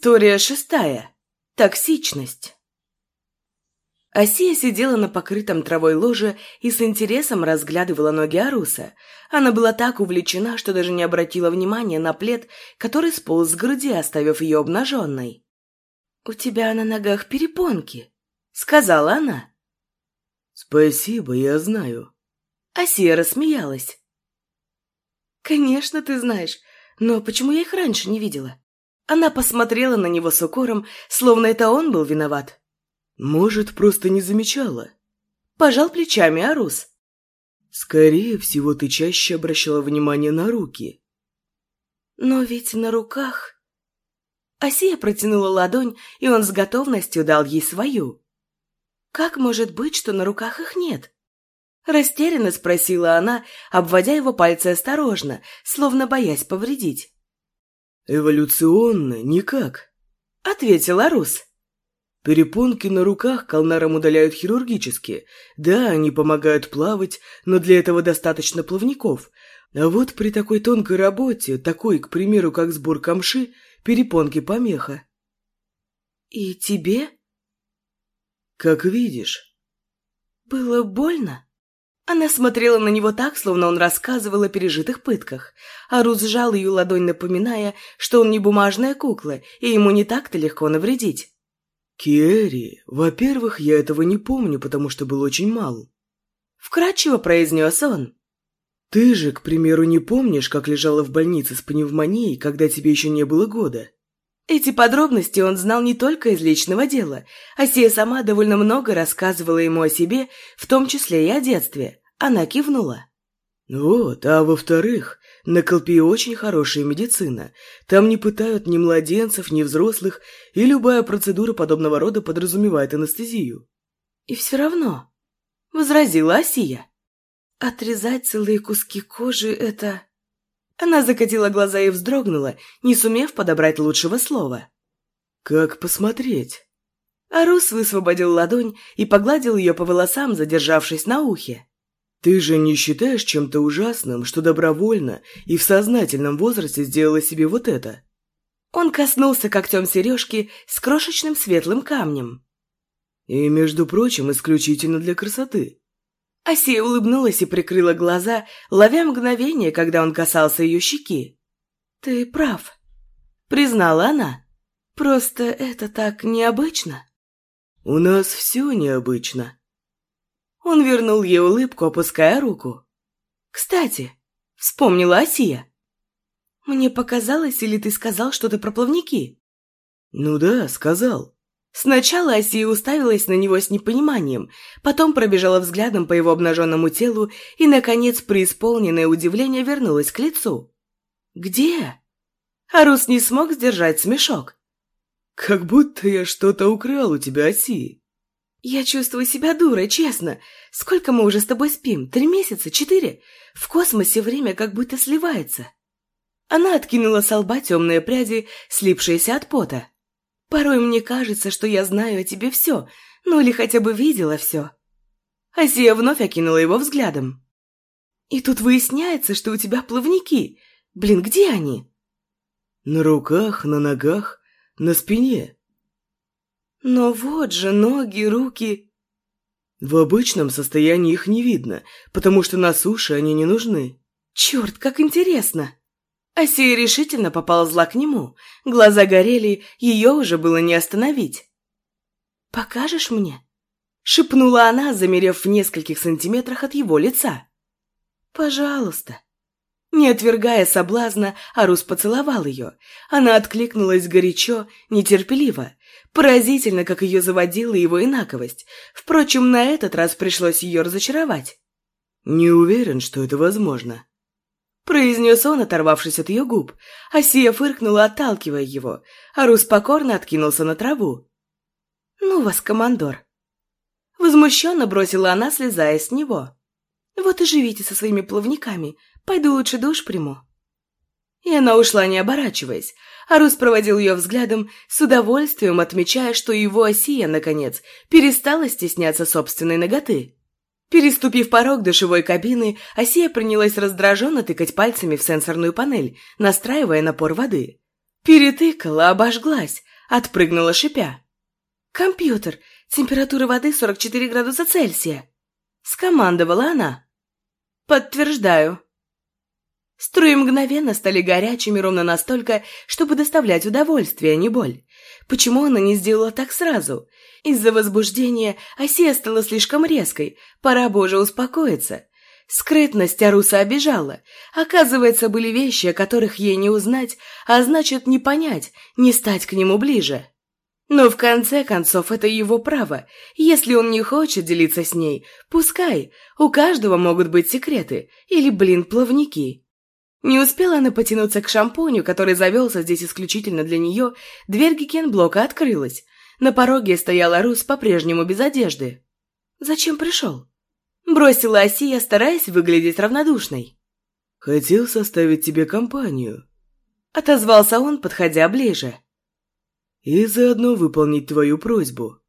История шестая. Токсичность. Асия сидела на покрытом травой ложе и с интересом разглядывала ноги Аруса. Она была так увлечена, что даже не обратила внимания на плед, который сполз с груди, оставив ее обнаженной. «У тебя на ногах перепонки», — сказала она. «Спасибо, я знаю». Асия рассмеялась. «Конечно, ты знаешь, но почему я их раньше не видела?» Она посмотрела на него с укором, словно это он был виноват. «Может, просто не замечала?» Пожал плечами Арус. «Скорее всего, ты чаще обращала внимание на руки». «Но ведь на руках...» Асия протянула ладонь, и он с готовностью дал ей свою. «Как может быть, что на руках их нет?» Растерянно спросила она, обводя его пальцы осторожно, словно боясь повредить. «Эволюционно никак», — ответил Арус. «Перепонки на руках колнарам удаляют хирургически. Да, они помогают плавать, но для этого достаточно плавников. А вот при такой тонкой работе, такой, к примеру, как сбор камши, перепонки помеха». «И тебе?» «Как видишь». «Было больно?» Она смотрела на него так, словно он рассказывал о пережитых пытках. Арус сжал ее ладонь, напоминая, что он не бумажная кукла, и ему не так-то легко навредить. «Киэри, во-первых, я этого не помню, потому что был очень мал». Вкратчиво произнес он. «Ты же, к примеру, не помнишь, как лежала в больнице с пневмонией, когда тебе еще не было года?» Эти подробности он знал не только из личного дела. Асия сама довольно много рассказывала ему о себе, в том числе и о детстве. Она кивнула. «Вот, а во-вторых, на Колпии очень хорошая медицина. Там не пытают ни младенцев, ни взрослых, и любая процедура подобного рода подразумевает анестезию». «И все равно», — возразила Асия, — «отрезать целые куски кожи — это...» Она закатила глаза и вздрогнула, не сумев подобрать лучшего слова. «Как посмотреть?» Арус высвободил ладонь и погладил ее по волосам, задержавшись на ухе. «Ты же не считаешь чем-то ужасным, что добровольно и в сознательном возрасте сделала себе вот это?» Он коснулся когтем сережки с крошечным светлым камнем. «И, между прочим, исключительно для красоты. Асия улыбнулась и прикрыла глаза, ловя мгновение, когда он касался ее щеки. «Ты прав», — признала она. «Просто это так необычно». «У нас все необычно». Он вернул ей улыбку, опуская руку. «Кстати», — вспомнила Асия. «Мне показалось, или ты сказал что-то про плавники?» «Ну да, сказал». Сначала Асия уставилась на него с непониманием, потом пробежала взглядом по его обнаженному телу и, наконец, преисполненное удивление вернулась к лицу. «Где?» Арус не смог сдержать смешок. «Как будто я что-то украл у тебя, Асии». «Я чувствую себя дурой, честно. Сколько мы уже с тобой спим? Три месяца? Четыре? В космосе время как будто сливается». Она откинула с лба темные пряди, слипшиеся от пота. Порой мне кажется, что я знаю о тебе все, ну или хотя бы видела все. Азия вновь окинула его взглядом. И тут выясняется, что у тебя плавники. Блин, где они? На руках, на ногах, на спине. Но вот же ноги, руки... В обычном состоянии их не видно, потому что на суше они не нужны. Черт, как интересно! Асия решительно поползла к нему. Глаза горели, ее уже было не остановить. «Покажешь мне?» — шепнула она, замерев в нескольких сантиметрах от его лица. «Пожалуйста». Не отвергая соблазна, Арус поцеловал ее. Она откликнулась горячо, нетерпеливо. Поразительно, как ее заводила его инаковость. Впрочем, на этот раз пришлось ее разочаровать. «Не уверен, что это возможно», произнес он, оторвавшись от ее губ. Асия фыркнула, отталкивая его, а Рус покорно откинулся на траву. «Ну вас, командор!» Возмущенно бросила она, слезая с него. «Вот и живите со своими плавниками. Пойду лучше душ приму». И она ушла, не оборачиваясь. А Рус проводил ее взглядом, с удовольствием отмечая, что его Осия, наконец, перестала стесняться собственной ноготы. Переступив порог душевой кабины, Асия принялась раздраженно тыкать пальцами в сенсорную панель, настраивая напор воды. Перетыкала, обожглась, отпрыгнула шипя. «Компьютер, температура воды 44 градуса Цельсия!» Скомандовала она. «Подтверждаю». Струи мгновенно стали горячими ровно настолько, чтобы доставлять удовольствие, а не боль. Почему она не сделала так сразу? Из-за возбуждения Осия стала слишком резкой, пора бы уже успокоиться. Скрытность Аруса обижала. Оказывается, были вещи, о которых ей не узнать, а значит, не понять, не стать к нему ближе. Но в конце концов это его право. Если он не хочет делиться с ней, пускай. У каждого могут быть секреты. Или, блин, плавники. Не успела она потянуться к шампуню, который завелся здесь исключительно для нее, дверь гикенблока открылась. На пороге стояла Рус по-прежнему без одежды. «Зачем пришел?» Бросила Осия, стараясь выглядеть равнодушной. «Хотел составить тебе компанию», — отозвался он, подходя ближе. «И заодно выполнить твою просьбу».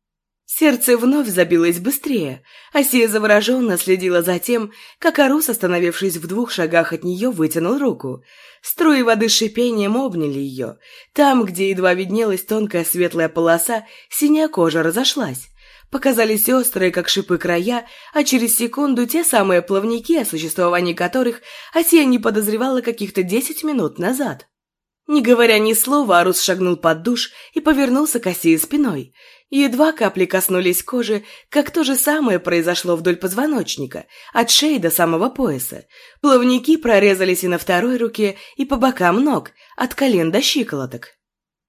Сердце вновь забилось быстрее. Осия завороженно следила за тем, как Арус, остановившись в двух шагах от нее, вытянул руку. Струи воды с шипением обняли ее. Там, где едва виднелась тонкая светлая полоса, синяя кожа разошлась. Показались острые, как шипы, края, а через секунду те самые плавники, о существовании которых Осия не подозревала каких-то десять минут назад. Не говоря ни слова, Арус шагнул под душ и повернулся к Осии спиной. Едва капли коснулись кожи, как то же самое произошло вдоль позвоночника, от шеи до самого пояса. Плавники прорезались и на второй руке, и по бокам ног, от колен до щиколоток.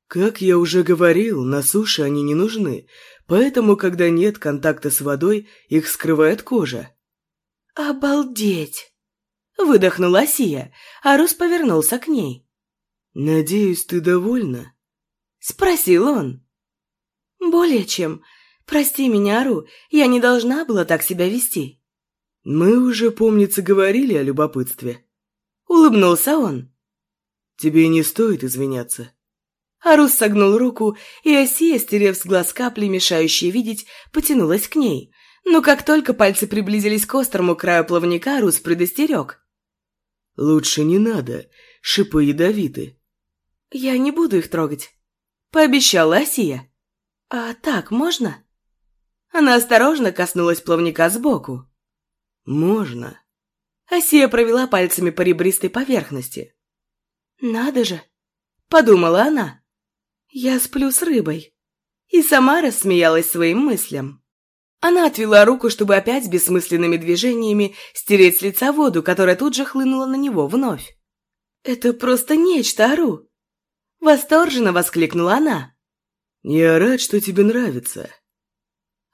Как я уже говорил, на суше они не нужны, поэтому, когда нет контакта с водой, их скрывает кожа. «Обалдеть!» — выдохнула Сия, а Рус повернулся к ней. «Надеюсь, ты довольна?» — спросил он. «Более чем. Прости меня, Ару, я не должна была так себя вести». «Мы уже, помнится, говорили о любопытстве». Улыбнулся он. «Тебе не стоит извиняться». Арус согнул руку, и Осия, стерев с глаз капли, мешающие видеть, потянулась к ней. Но как только пальцы приблизились к острому краю плавника, Арус предостерег. «Лучше не надо, шипы ядовиты». «Я не буду их трогать», — пообещала Осия. «А так можно?» Она осторожно коснулась плавника сбоку. «Можно». Осия провела пальцами по ребристой поверхности. «Надо же!» — подумала она. «Я сплю с рыбой». И сама рассмеялась своим мыслям. Она отвела руку, чтобы опять бессмысленными движениями стереть с лица воду, которая тут же хлынула на него вновь. «Это просто нечто, Ару!» Восторженно воскликнула она. «Я рад, что тебе нравится».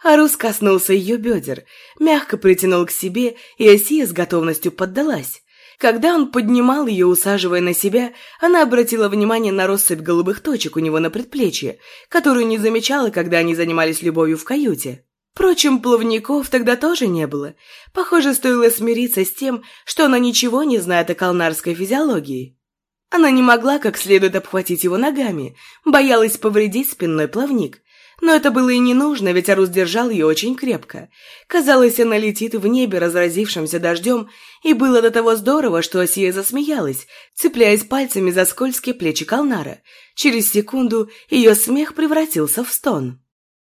Арус коснулся ее бедер, мягко притянул к себе, и Осия с готовностью поддалась. Когда он поднимал ее, усаживая на себя, она обратила внимание на россыпь голубых точек у него на предплечье, которую не замечала, когда они занимались любовью в каюте. Впрочем, плавников тогда тоже не было. Похоже, стоило смириться с тем, что она ничего не знает о калнарской физиологии. Она не могла как следует обхватить его ногами, боялась повредить спинной плавник. Но это было и не нужно, ведь Арус держал ее очень крепко. Казалось, она летит в небе, разразившимся дождем, и было до того здорово, что Осия засмеялась, цепляясь пальцами за скользкие плечи Калнара. Через секунду ее смех превратился в стон.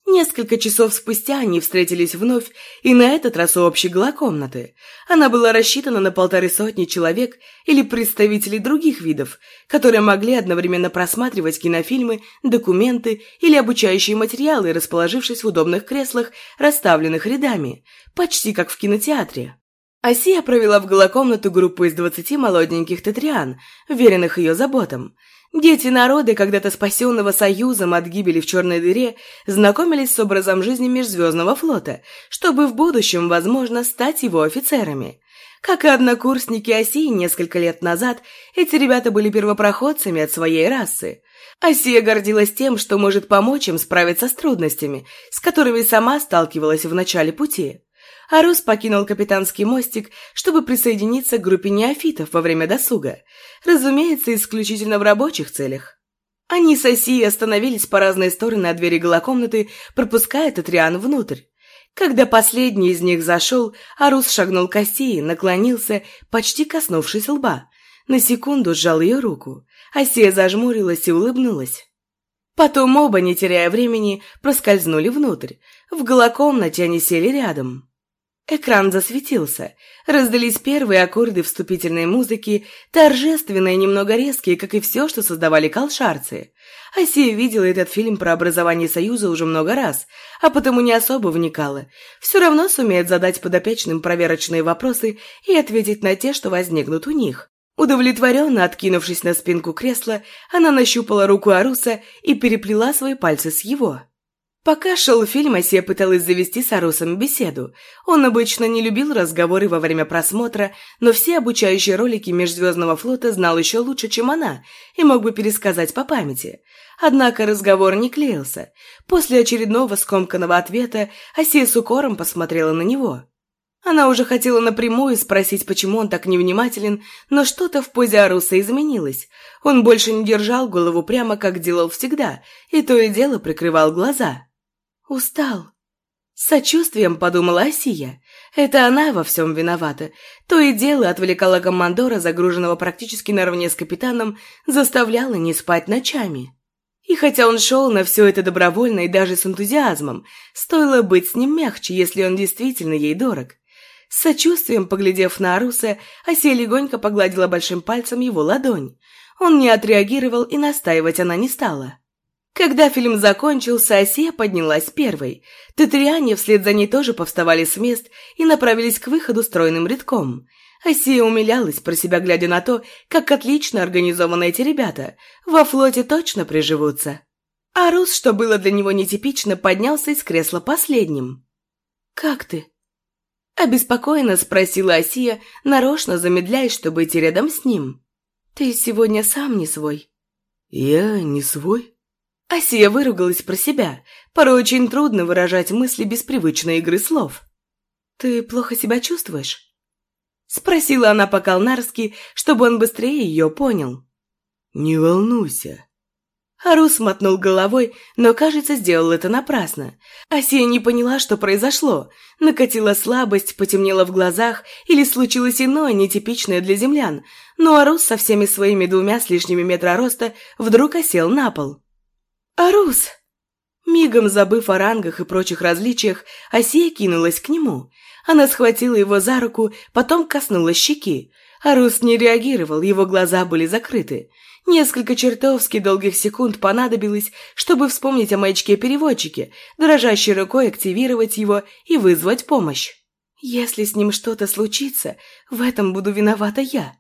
Несколько часов спустя они встретились вновь, и на этот раз у общей комнаты. Она была рассчитана на полторы сотни человек или представителей других видов, которые могли одновременно просматривать кинофильмы, документы или обучающие материалы, расположившись в удобных креслах, расставленных рядами, почти как в кинотеатре. Асия провела в голокомнату группу из двадцати молоденьких тетриан, веренных ее заботам – Дети народы, когда-то спасенного союзом от гибели в черной дыре, знакомились с образом жизни Межзвездного флота, чтобы в будущем, возможно, стать его офицерами. Как и однокурсники Осии несколько лет назад, эти ребята были первопроходцами от своей расы. Осия гордилась тем, что может помочь им справиться с трудностями, с которыми сама сталкивалась в начале пути. Арус покинул капитанский мостик, чтобы присоединиться к группе неофитов во время досуга. Разумеется, исключительно в рабочих целях. Они с Осией остановились по разные стороны от двери голокомнаты, пропуская Татриан внутрь. Когда последний из них зашел, Арус шагнул к Осии, наклонился, почти коснувшись лба. На секунду сжал ее руку. Асия зажмурилась и улыбнулась. Потом оба, не теряя времени, проскользнули внутрь. В голокомнате они сели рядом. Экран засветился. Раздались первые аккорды вступительной музыки, торжественные, немного резкие, как и все, что создавали колшарцы. Асия видела этот фильм про образование Союза уже много раз, а потому не особо вникала. Все равно сумеет задать подопечным проверочные вопросы и ответить на те, что возникнут у них. Удовлетворенно откинувшись на спинку кресла, она нащупала руку Аруса и переплела свои пальцы с его. Пока шел фильм, Асия пыталась завести с Арусом беседу. Он обычно не любил разговоры во время просмотра, но все обучающие ролики Межзвездного флота знал еще лучше, чем она, и мог бы пересказать по памяти. Однако разговор не клеился. После очередного скомканного ответа Асия с укором посмотрела на него. Она уже хотела напрямую спросить, почему он так невнимателен, но что-то в позе Аруса изменилось. Он больше не держал голову прямо, как делал всегда, и то и дело прикрывал глаза. «Устал». С сочувствием подумала Асия. Это она во всем виновата. То и дело отвлекала командора, загруженного практически наравне с капитаном, заставляла не спать ночами. И хотя он шел на все это добровольно и даже с энтузиазмом, стоило быть с ним мягче, если он действительно ей дорог. С сочувствием, поглядев на Аруса, Асия легонько погладила большим пальцем его ладонь. Он не отреагировал, и настаивать она не стала. Когда фильм закончился, Асия поднялась первой. Татриане вслед за ней тоже повставали с мест и направились к выходу стройным рядком. Асия умилялась про себя, глядя на то, как отлично организованы эти ребята. Во флоте точно приживутся. А Рус, что было для него нетипично, поднялся из кресла последним. «Как ты?» Обеспокоенно спросила Асия, нарочно замедляясь, чтобы идти рядом с ним. «Ты сегодня сам не свой». «Я не свой?» Асия выругалась про себя. Порой очень трудно выражать мысли без привычной игры слов. «Ты плохо себя чувствуешь?» Спросила она по-калнарски, чтобы он быстрее ее понял. «Не волнуйся». Арус мотнул головой, но, кажется, сделал это напрасно. Асия не поняла, что произошло. Накатила слабость, потемнело в глазах, или случилось иное, нетипичное для землян. Но Арус со всеми своими двумя с лишними метра роста вдруг осел на пол. «Арус!» Мигом забыв о рангах и прочих различиях, Асия кинулась к нему. Она схватила его за руку, потом коснулась щеки. Арус не реагировал, его глаза были закрыты. Несколько чертовски долгих секунд понадобилось, чтобы вспомнить о маячке-переводчике, дрожащей рукой активировать его и вызвать помощь. «Если с ним что-то случится, в этом буду виновата я»,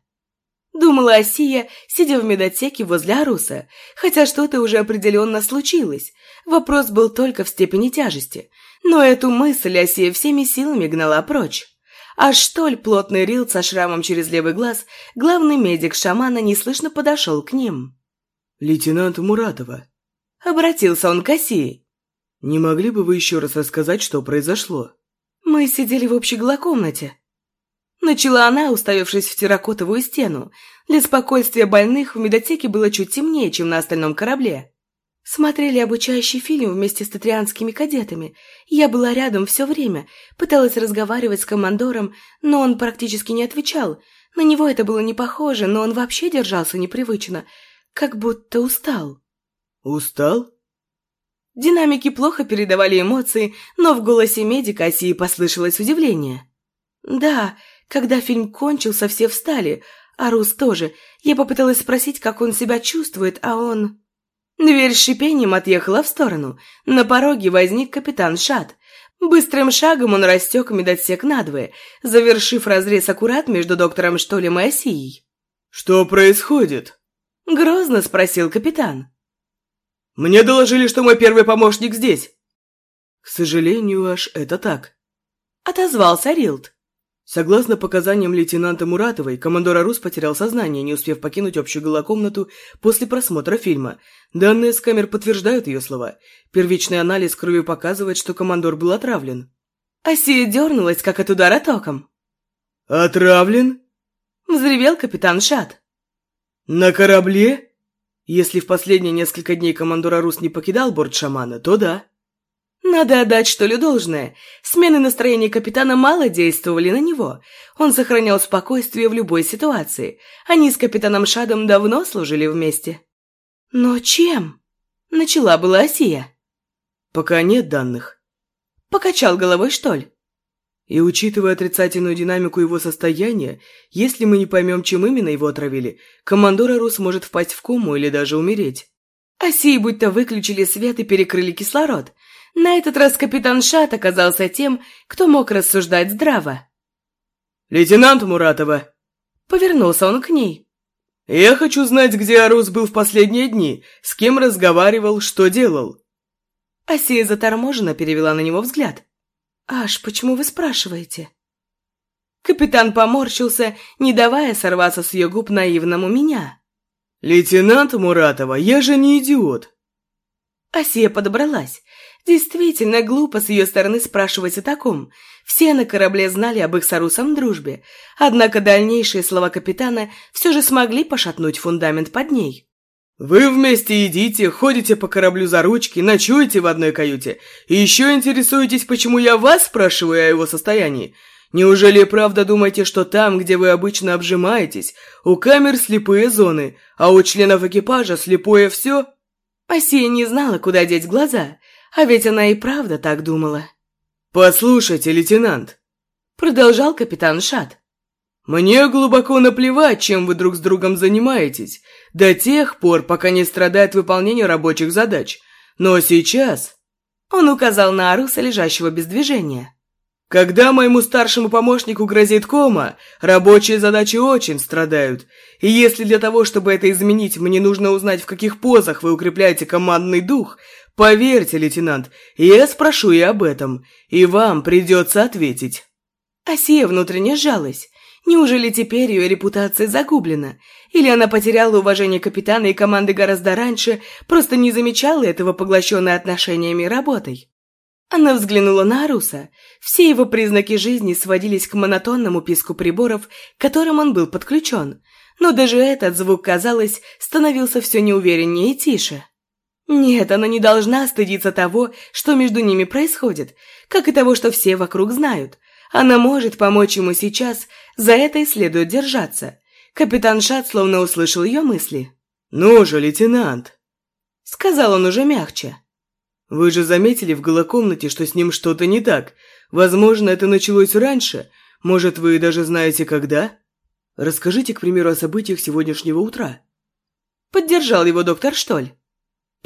Думала Осия, сидя в медотеке возле Аруса, хотя что-то уже определенно случилось. Вопрос был только в степени тяжести. Но эту мысль Осия всеми силами гнала прочь. А Штоль, плотный рил со шрамом через левый глаз, главный медик шамана неслышно подошел к ним. «Лейтенант Муратова», — обратился он к Осии. «Не могли бы вы еще раз рассказать, что произошло?» «Мы сидели в общей глокомнате», Начала она, уставившись в терракотовую стену. Для спокойствия больных в медотеке было чуть темнее, чем на остальном корабле. Смотрели обучающий фильм вместе с татрианскими кадетами. Я была рядом все время, пыталась разговаривать с командором, но он практически не отвечал. На него это было не похоже, но он вообще держался непривычно, как будто устал. «Устал?» Динамики плохо передавали эмоции, но в голосе медика Осии послышалось удивление. «Да, когда фильм кончился, все встали, а Рус тоже. Я попыталась спросить, как он себя чувствует, а он... Дверь с шипением отъехала в сторону. На пороге возник капитан Шат. Быстрым шагом он растек медотсек надвое, завершив разрез аккурат между доктором Штолем и Осией. «Что происходит?» — грозно спросил капитан. «Мне доложили, что мой первый помощник здесь». «К сожалению, аж это так», — отозвался Рилд. Согласно показаниям лейтенанта Муратовой, командор Арус потерял сознание, не успев покинуть общую голокомнату после просмотра фильма. Данные с камер подтверждают ее слова. Первичный анализ крови показывает, что командор был отравлен. Асия дернулась, как от удара током. «Отравлен?» – взревел капитан Шат. «На корабле?» Если в последние несколько дней командор Арус не покидал борт шамана, то да. Надо отдать, что ли, должное. Смены настроения капитана мало действовали на него. Он сохранял спокойствие в любой ситуации. Они с капитаном Шадом давно служили вместе. «Но чем?» – начала была Осия. «Пока нет данных». Покачал головой Штоль. И учитывая отрицательную динамику его состояния, если мы не поймем, чем именно его отравили, командор Арус может впасть в кому или даже умереть. Осии будто выключили свет и перекрыли кислород – на этот раз капитан Шат оказался тем, кто мог рассуждать здраво. «Лейтенант Муратова!» Повернулся он к ней. «Я хочу знать, где Арус был в последние дни, с кем разговаривал, что делал». Асия заторможенно перевела на него взгляд. «Аш, почему вы спрашиваете?» Капитан поморщился, не давая сорваться с ее губ наивному меня. «Лейтенант Муратова, я же не идиот!» Асия подобралась. Действительно глупо с ее стороны спрашивать о таком. Все на корабле знали об их с Арусом дружбе. Однако дальнейшие слова капитана все же смогли пошатнуть фундамент под ней. «Вы вместе едите, ходите по кораблю за ручки, ночуете в одной каюте. И еще интересуетесь, почему я вас спрашиваю о его состоянии. Неужели правда думаете, что там, где вы обычно обжимаетесь, у камер слепые зоны, а у членов экипажа слепое все?» Асия не знала, куда деть глаза – а ведь она и правда так думала. «Послушайте, лейтенант», — продолжал капитан Шат. «Мне глубоко наплевать, чем вы друг с другом занимаетесь, до тех пор, пока не страдает выполнение рабочих задач. Но сейчас...» Он указал на Аруса, лежащего без движения. Когда моему старшему помощнику грозит кома, рабочие задачи очень страдают. И если для того, чтобы это изменить, мне нужно узнать, в каких позах вы укрепляете командный дух, поверьте, лейтенант, я спрошу и об этом, и вам придется ответить». Асия внутренне сжалась. Неужели теперь ее репутация загублена? Или она потеряла уважение капитана и команды гораздо раньше, просто не замечала этого поглощенной отношениями и работой? Она взглянула на Аруса. Все его признаки жизни сводились к монотонному писку приборов, к которым он был подключен. Но даже этот звук, казалось, становился все неувереннее и тише. Нет, она не должна стыдиться того, что между ними происходит, как и того, что все вокруг знают. Она может помочь ему сейчас, за это и следует держаться. Капитан Шат словно услышал ее мысли. «Ну же, лейтенант!» Сказал он уже мягче. Вы же заметили в голокомнате, что с ним что-то не так. Возможно, это началось раньше. Может, вы даже знаете, когда? Расскажите, к примеру, о событиях сегодняшнего утра. Поддержал его доктор Штоль.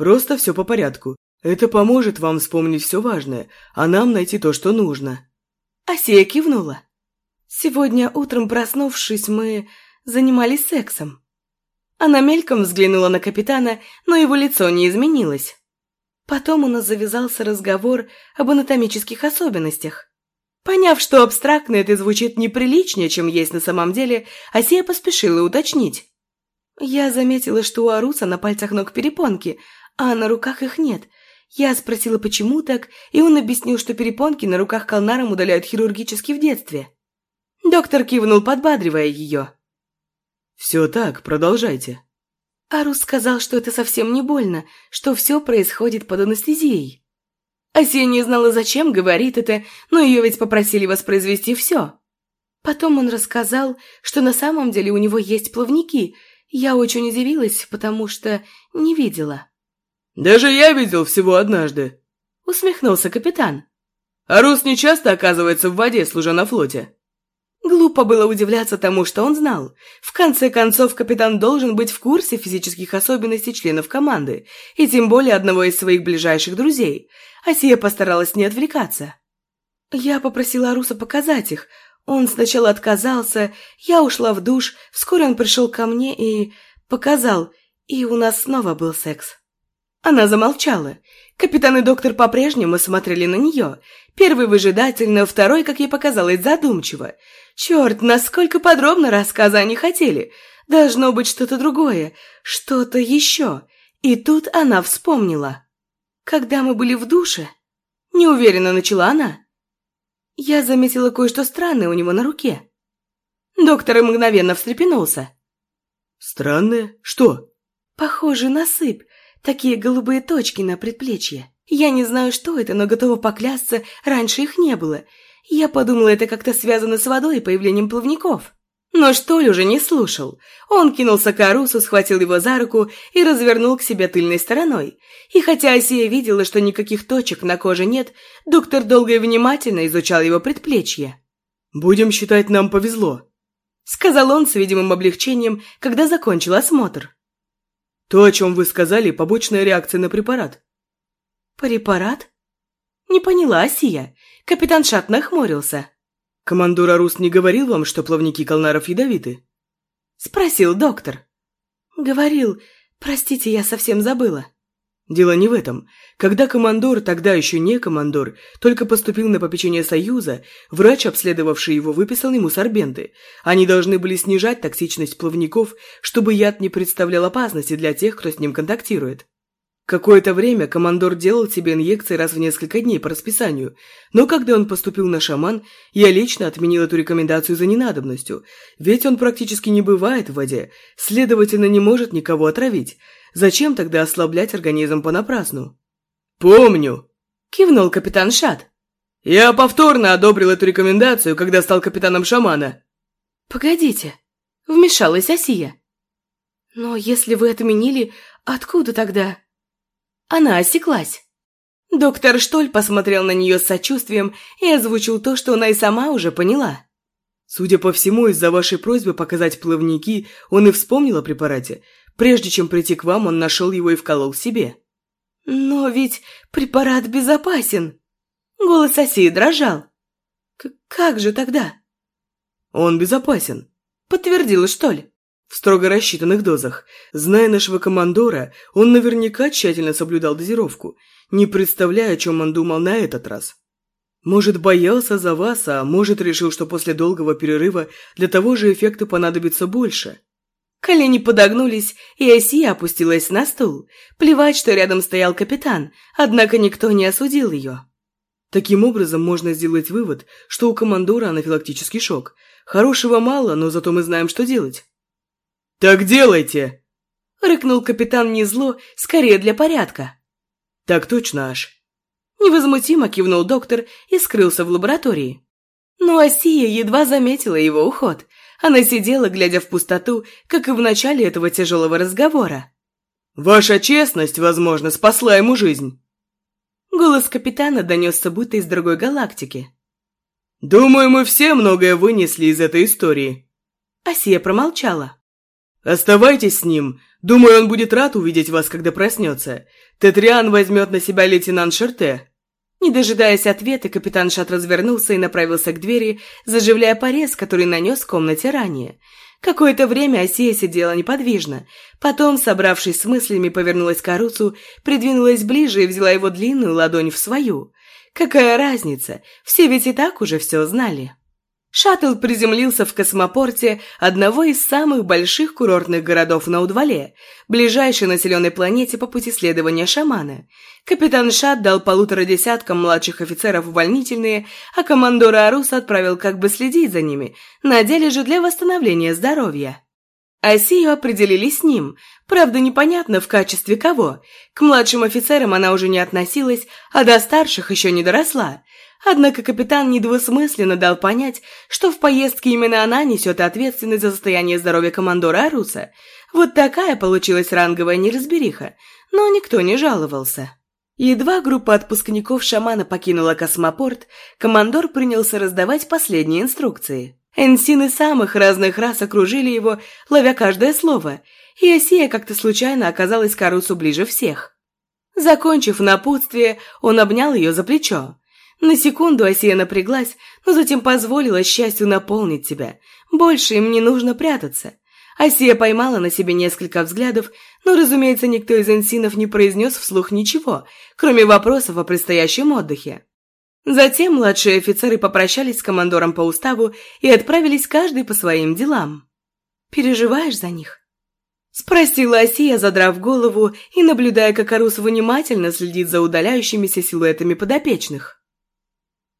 Просто все по порядку. Это поможет вам вспомнить все важное, а нам найти то, что нужно. Асия кивнула. Сегодня утром, проснувшись, мы занимались сексом. Она мельком взглянула на капитана, но его лицо не изменилось. Потом у нас завязался разговор об анатомических особенностях. Поняв, что абстрактно это звучит неприличнее, чем есть на самом деле, Асия поспешила уточнить. Я заметила, что у Аруса на пальцах ног перепонки, а на руках их нет. Я спросила, почему так, и он объяснил, что перепонки на руках Калнаром удаляют хирургически в детстве. Доктор кивнул, подбадривая ее. «Все так, продолжайте», Арус сказал, что это совсем не больно, что все происходит под анестезией. Асия не знала, зачем говорит это, но ее ведь попросили воспроизвести все. Потом он рассказал, что на самом деле у него есть плавники. Я очень удивилась, потому что не видела. «Даже я видел всего однажды», — усмехнулся капитан. «Арус не часто оказывается в воде, служа на флоте». Глупо было удивляться тому, что он знал. В конце концов, капитан должен быть в курсе физических особенностей членов команды, и тем более одного из своих ближайших друзей. Асия постаралась не отвлекаться. Я попросила Аруса показать их. Он сначала отказался, я ушла в душ, вскоре он пришел ко мне и... показал, и у нас снова был секс. Она замолчала. Капитан и доктор по-прежнему смотрели на нее. Первый выжидательно, второй, как ей показалось, задумчиво. Черт, насколько подробно рассказа они хотели. Должно быть что-то другое, что-то еще. И тут она вспомнила. Когда мы были в душе, неуверенно начала она. Я заметила кое-что странное у него на руке. Доктор мгновенно встрепенулся. «Странное? Что?» «Похоже на сыпь, такие голубые точки на предплечье. Я не знаю, что это, но готова поклясться, раньше их не было. Я подумала, это как-то связано с водой и появлением плавников. Но Штоль уже не слушал. Он кинулся к Арусу, схватил его за руку и развернул к себе тыльной стороной. И хотя Асия видела, что никаких точек на коже нет, доктор долго и внимательно изучал его предплечье. «Будем считать, нам повезло», — сказал он с видимым облегчением, когда закончил осмотр. «То, о чем вы сказали, побочная реакция на препарат. «Препарат?» «Не поняла, Сия. Капитан Шат нахмурился. «Командор Арус не говорил вам, что плавники Калнаров ядовиты?» Спросил доктор. «Говорил. Простите, я совсем забыла». Дело не в этом. Когда командор, тогда еще не командор, только поступил на попечение Союза, врач, обследовавший его, выписал ему сорбенты. Они должны были снижать токсичность плавников, чтобы яд не представлял опасности для тех, кто с ним контактирует. Какое-то время командор делал себе инъекции раз в несколько дней по расписанию, но когда он поступил на шаман, я лично отменил эту рекомендацию за ненадобностью, ведь он практически не бывает в воде, следовательно, не может никого отравить. Зачем тогда ослаблять организм понапрасну? «Помню!» – кивнул капитан Шат. «Я повторно одобрил эту рекомендацию, когда стал капитаном шамана». «Погодите», – вмешалась Осия. «Но если вы отменили, откуда тогда?» Она осеклась. Доктор Штоль посмотрел на нее с сочувствием и озвучил то, что она и сама уже поняла. «Судя по всему, из-за вашей просьбы показать плавники, он и вспомнил о препарате. Прежде чем прийти к вам, он нашел его и вколол себе». «Но ведь препарат безопасен!» Голос Оси дрожал. «Как же тогда?» «Он безопасен», — подтвердила Штоль в строго рассчитанных дозах. Зная нашего командора, он наверняка тщательно соблюдал дозировку, не представляя, о чем он думал на этот раз. Может, боялся за вас, а может, решил, что после долгого перерыва для того же эффекта понадобится больше. Колени подогнулись, и Асия опустилась на стул. Плевать, что рядом стоял капитан, однако никто не осудил ее. Таким образом, можно сделать вывод, что у командора анафилактический шок. Хорошего мало, но зато мы знаем, что делать. «Так делайте!» — рыкнул капитан не зло, скорее для порядка. «Так точно, аж!» Невозмутимо кивнул доктор и скрылся в лаборатории. Но Асия едва заметила его уход. Она сидела, глядя в пустоту, как и в начале этого тяжелого разговора. «Ваша честность, возможно, спасла ему жизнь!» Голос капитана донесся будто из другой галактики. «Думаю, мы все многое вынесли из этой истории». Асия промолчала. «Оставайтесь с ним. Думаю, он будет рад увидеть вас, когда проснется. Тетриан возьмет на себя лейтенант Шерте». Не дожидаясь ответа, капитан Шат развернулся и направился к двери, заживляя порез, который нанес комнате ранее. Какое-то время Осия сидела неподвижно. Потом, собравшись с мыслями, повернулась к Арусу, придвинулась ближе и взяла его длинную ладонь в свою. Какая разница? Все ведь и так уже все знали. Шаттл приземлился в космопорте одного из самых больших курортных городов на Удвале, ближайшей населенной планете по пути следования шамана. Капитан Шат дал полутора десяткам младших офицеров увольнительные, а командора Аруса отправил как бы следить за ними, на деле же для восстановления здоровья. Асию определили с ним, правда непонятно в качестве кого. К младшим офицерам она уже не относилась, а до старших еще не доросла – Однако капитан недвусмысленно дал понять, что в поездке именно она несет ответственность за состояние здоровья командора Аруса. Вот такая получилась ранговая неразбериха, но никто не жаловался. Едва группа отпускников шамана покинула космопорт, командор принялся раздавать последние инструкции. Энсины самых разных рас окружили его, ловя каждое слово, и Осия как-то случайно оказалась к Арусу ближе всех. Закончив напутствие, он обнял ее за плечо. На секунду Осия напряглась, но затем позволила счастью наполнить тебя. Больше им не нужно прятаться. Осия поймала на себе несколько взглядов, но, разумеется, никто из энсинов не произнес вслух ничего, кроме вопросов о предстоящем отдыхе. Затем младшие офицеры попрощались с командором по уставу и отправились каждый по своим делам. «Переживаешь за них?» Спросила Осия, задрав голову и наблюдая, как Арус внимательно следит за удаляющимися силуэтами подопечных.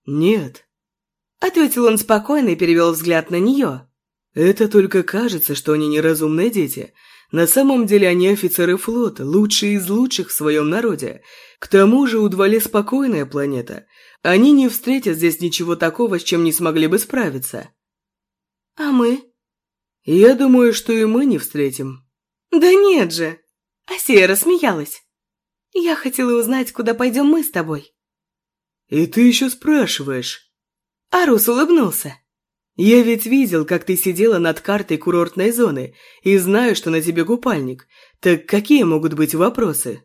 «Нет», — ответил он спокойно и перевел взгляд на нее. Это только кажется, что они неразумные дети. На самом деле они офицеры флота, лучшие из лучших в своем народе. К тому же у Двале спокойная планета. Они не встретят здесь ничего такого, с чем не смогли бы справиться. А мы? Я думаю, что и мы не встретим. Да нет же. Асия рассмеялась. Я хотела узнать, куда пойдем мы с тобой. И ты еще спрашиваешь. Арус улыбнулся. Я ведь видел, как ты сидела над картой курортной зоны и знаю, что на тебе купальник. Так какие могут быть вопросы?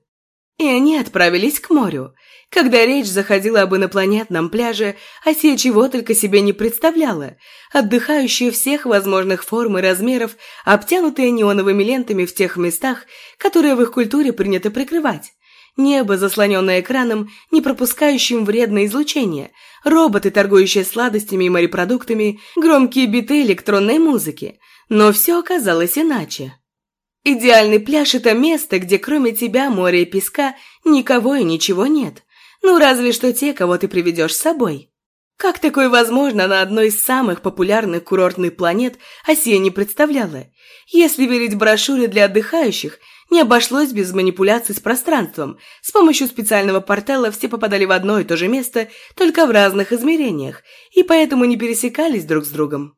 И они отправились к морю. Когда речь заходила об инопланетном пляже, Асия чего только себе не представляла. Отдыхающие всех возможных форм и размеров, обтянутые неоновыми лентами в тех местах, которые в их культуре принято прикрывать. Небо, заслоненное экраном, не пропускающим вредное излучение, роботы, торгующие сладостями и морепродуктами, громкие биты электронной музыки. Но все оказалось иначе. Идеальный пляж – это место, где кроме тебя, моря и песка, никого и ничего нет. Ну, разве что те, кого ты приведешь с собой. Как такое возможно на одной из самых популярных курортных планет, Асия не представляла. Если верить брошюре для отдыхающих, не обошлось без манипуляций с пространством. С помощью специального портала все попадали в одно и то же место, только в разных измерениях, и поэтому не пересекались друг с другом.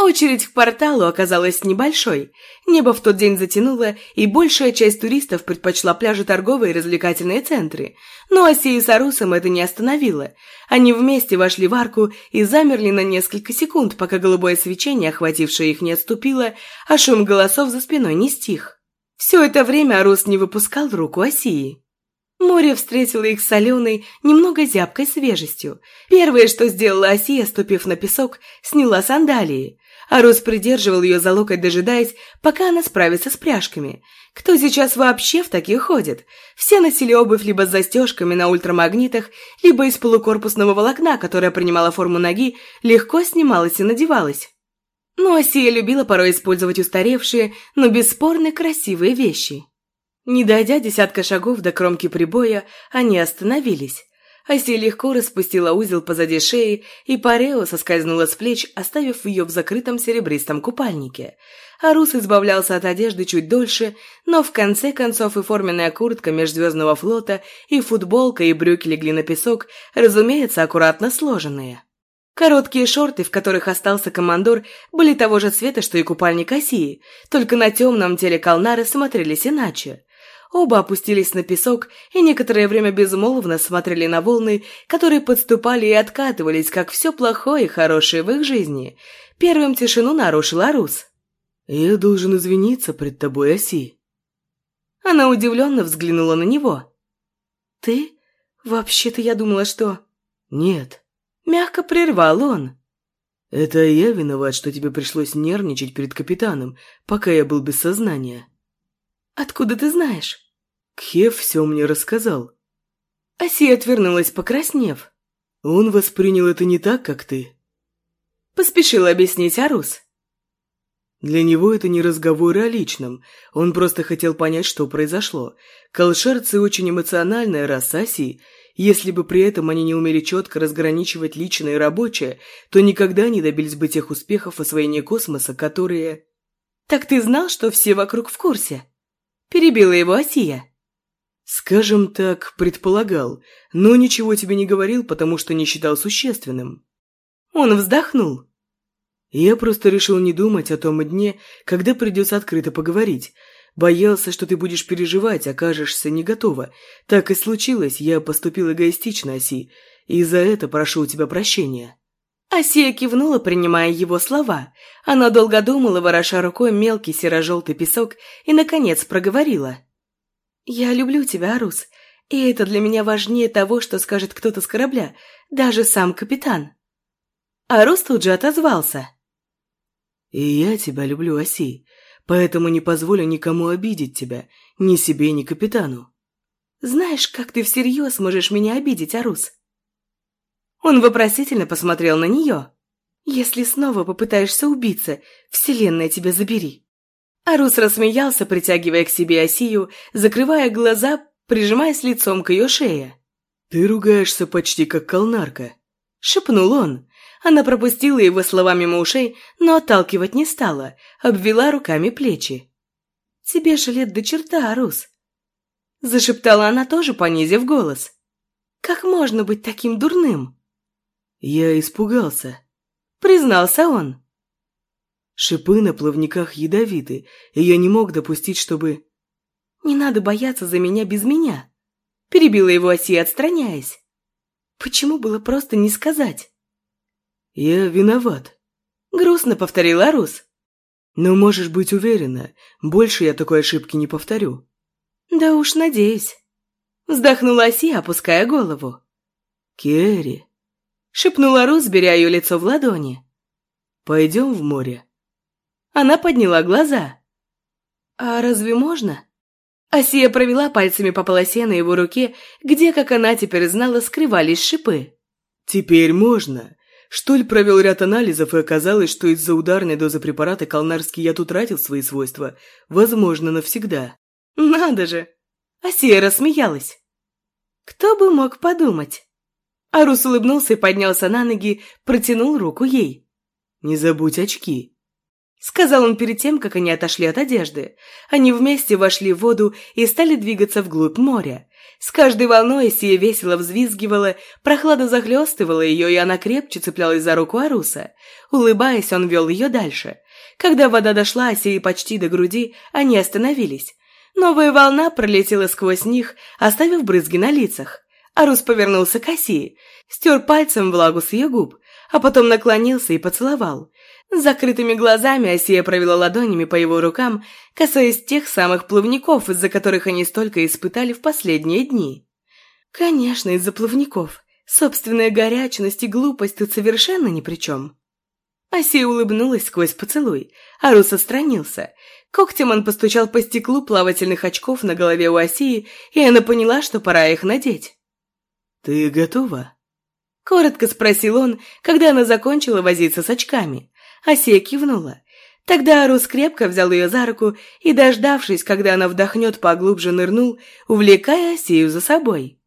Очередь к порталу оказалась небольшой. Небо в тот день затянуло, и большая часть туристов предпочла пляжи торговые и развлекательные центры. Но Асии с Арусом это не остановило. Они вместе вошли в арку и замерли на несколько секунд, пока голубое свечение, охватившее их, не отступило, а шум голосов за спиной не стих. Все это время Арус не выпускал руку Асии. Море встретило их соленой, немного зябкой свежестью. Первое, что сделала Асия, ступив на песок, сняла сандалии. Арус придерживал ее за локоть, дожидаясь, пока она справится с пряжками. Кто сейчас вообще в таких ходит? Все носили обувь либо с застежками на ультрамагнитах, либо из полукорпусного волокна, которое принимало форму ноги, легко снималось и надевалось. Но Асия любила порой использовать устаревшие, но бесспорно красивые вещи. Не дойдя десятка шагов до кромки прибоя, они остановились. Аси легко распустила узел позади шеи, и парео соскользнула с плеч, оставив ее в закрытом серебристом купальнике. Арус избавлялся от одежды чуть дольше, но в конце концов и форменная куртка межзвездного флота, и футболка, и брюки легли на песок, разумеется, аккуратно сложенные. Короткие шорты, в которых остался командор, были того же цвета, что и купальник Осии, только на темном теле Калнары смотрелись иначе. Оба опустились на песок и некоторое время безмолвно смотрели на волны, которые подступали и откатывались, как все плохое и хорошее в их жизни. Первым тишину нарушил Арус. «Я должен извиниться пред тобой, Оси». Она удивленно взглянула на него. «Ты? Вообще-то я думала, что...» «Нет». Мягко прервал он. «Это я виноват, что тебе пришлось нервничать перед капитаном, пока я был без сознания». «Откуда ты знаешь?» Кхев все мне рассказал. Аси отвернулась, покраснев. Он воспринял это не так, как ты. Поспешил объяснить Арус. Для него это не разговор о личном. Он просто хотел понять, что произошло. Колшарцы очень эмоциональная раса Аси. Если бы при этом они не умели четко разграничивать личное и рабочее, то никогда не добились бы тех успехов освоения космоса, которые... «Так ты знал, что все вокруг в курсе?» Перебила его Асия. «Скажем так, предполагал, но ничего тебе не говорил, потому что не считал существенным». Он вздохнул. «Я просто решил не думать о том дне, когда придется открыто поговорить. Боялся, что ты будешь переживать, окажешься не готова. Так и случилось, я поступил эгоистично, Оси, и за это прошу у тебя прощения». Асия кивнула, принимая его слова. Она долго думала, вороша рукой мелкий серо-желтый песок, и, наконец, проговорила. «Я люблю тебя, Арус, и это для меня важнее того, что скажет кто-то с корабля, даже сам капитан». Арус тут же отозвался. «И я тебя люблю, Оси, поэтому не позволю никому обидеть тебя, ни себе, ни капитану». «Знаешь, как ты всерьез можешь меня обидеть, Арус?» Он вопросительно посмотрел на нее. «Если снова попытаешься убиться, Вселенная тебя забери». Арус рассмеялся, притягивая к себе Осию, закрывая глаза, прижимаясь лицом к ее шее. «Ты ругаешься почти как колнарка», — шепнул он. Она пропустила его слова мимо ушей, но отталкивать не стала, обвела руками плечи. «Тебе же лет до черта, Арус!» Зашептала она тоже, понизив голос. «Как можно быть таким дурным?» «Я испугался», — признался он. «Шипы на плавниках ядовиты, и я не мог допустить, чтобы...» «Не надо бояться за меня без меня», — перебила его Оси, отстраняясь. «Почему было просто не сказать?» «Я виноват», — грустно повторил Арус. «Но можешь быть уверена, больше я такой ошибки не повторю». «Да уж, надеюсь». Вздохнула Оси, опуская голову. «Керри», — шепнула Рус, беря ее лицо в ладони. «Пойдем в море». Она подняла глаза. «А разве можно?» Асия провела пальцами по полосе на его руке, где, как она теперь знала, скрывались шипы. «Теперь можно. Штоль провел ряд анализов, и оказалось, что из-за ударной дозы препарата колнарский яд утратил свои свойства. Возможно, навсегда». «Надо же!» Асия рассмеялась. «Кто бы мог подумать?» Арус улыбнулся и поднялся на ноги, протянул руку ей. «Не забудь очки», Сказал он перед тем, как они отошли от одежды. Они вместе вошли в воду и стали двигаться вглубь моря. С каждой волной Сия весело взвизгивала, прохлада захлестывала ее, и она крепче цеплялась за руку Аруса. Улыбаясь, он вел ее дальше. Когда вода дошла Сии почти до груди, они остановились. Новая волна пролетела сквозь них, оставив брызги на лицах. Арус повернулся к Асии, стер пальцем влагу с ее губ, а потом наклонился и поцеловал. С закрытыми глазами Асия провела ладонями по его рукам, касаясь тех самых плавников, из-за которых они столько испытали в последние дни. Конечно, из-за плавников. Собственная горячность и глупость тут совершенно ни при чем. Асия улыбнулась сквозь поцелуй, а Рус отстранился. Когтем он постучал по стеклу плавательных очков на голове у Асии, и она поняла, что пора их надеть. «Ты готова?» Коротко спросил он, когда она закончила возиться с очками. Асия кивнула. Тогда Арус крепко взял ее за руку и, дождавшись, когда она вдохнет, поглубже нырнул, увлекая Асию за собой.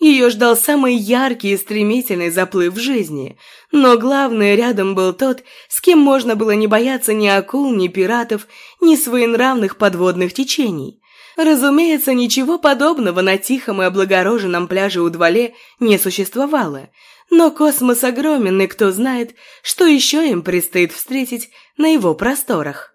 Ее ждал самый яркий и стремительный заплыв в жизни, но главное рядом был тот, с кем можно было не бояться ни акул, ни пиратов, ни своенравных подводных течений. Разумеется, ничего подобного на тихом и облагороженном пляже у Двале не существовало, но космос огромен, и кто знает, что еще им предстоит встретить на его просторах.